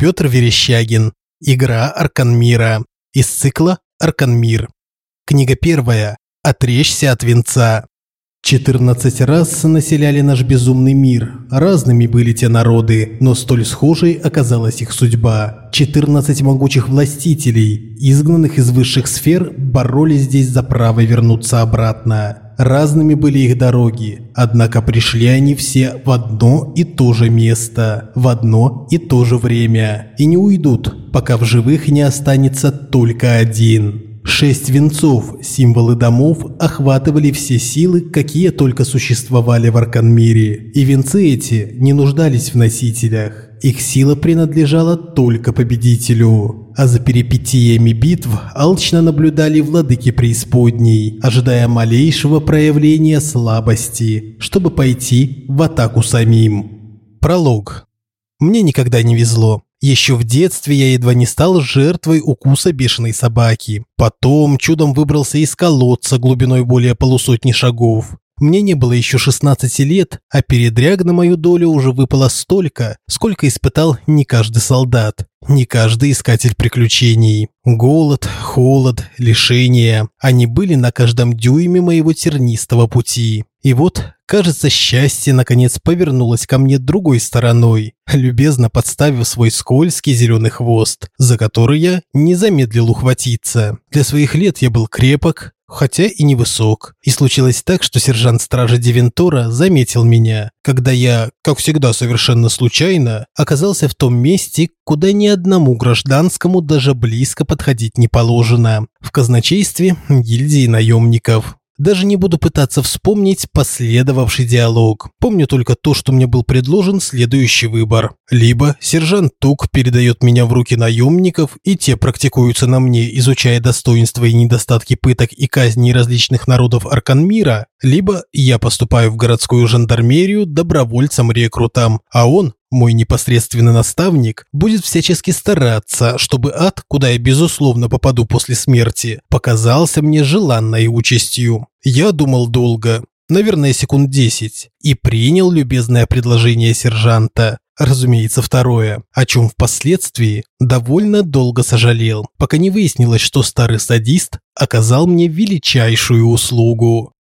Петр Верещагин. Игра Арканмира. Из цикла Арканмир. Книга первая. Отречься от венца. Четырнадцать раз населяли наш безумный мир. Разными были те народы, но столь схожей оказалась их судьба. Четырнадцать могучих властителей, изгнанных из высших сфер, боролись здесь за право вернуться обратно. Разными были их дороги, однако пришли они все в одно и то же место, в одно и то же время, и не уйдут, пока в живых не останется только один. Шесть венцов, символы домов, охватывали все силы, какие только существовали в Арканмире, и венцы эти не нуждались в носителях. Их сила принадлежала только победителю, а за перипетиями битв алчно наблюдали владыки преисподней, ожидая малейшего проявления слабости, чтобы пойти в атаку самим. Пролог. Мне никогда не везло. Еще в детстве я едва не стал жертвой укуса бешеной собаки. Потом чудом выбрался из колодца глубиной более полусотни шагов. Мне не было еще 16 лет, а передряг на мою долю уже выпало столько, сколько испытал не каждый солдат, не каждый искатель приключений. Голод, холод, лишения – они были на каждом дюйме моего тернистого пути. И вот, кажется, счастье наконец повернулось ко мне другой стороной, любезно подставив свой скользкий зеленый хвост, за который я не замедлил ухватиться. Для своих лет я был крепок, хотя и невысок. И случилось так, что сержант стражи Девентора заметил меня, когда я, как всегда совершенно случайно, оказался в том месте, куда ни одному гражданскому даже близко подходить не положено – в казначействе гильдии наемников. Даже не буду пытаться вспомнить последовавший диалог. Помню только то, что мне был предложен следующий выбор. Либо сержант Тук передает меня в руки наемников, и те практикуются на мне, изучая достоинства и недостатки пыток и казней различных народов Арканмира, либо я поступаю в городскую жандармерию добровольцем-рекрутом, а он мой непосредственный наставник будет всячески стараться, чтобы ад, куда я безусловно попаду после смерти, показался мне желанной участью. Я думал долго, наверное, секунд десять, и принял любезное предложение сержанта. Разумеется, второе, о чем впоследствии довольно долго сожалел, пока не выяснилось, что старый садист оказал мне величайшую услугу.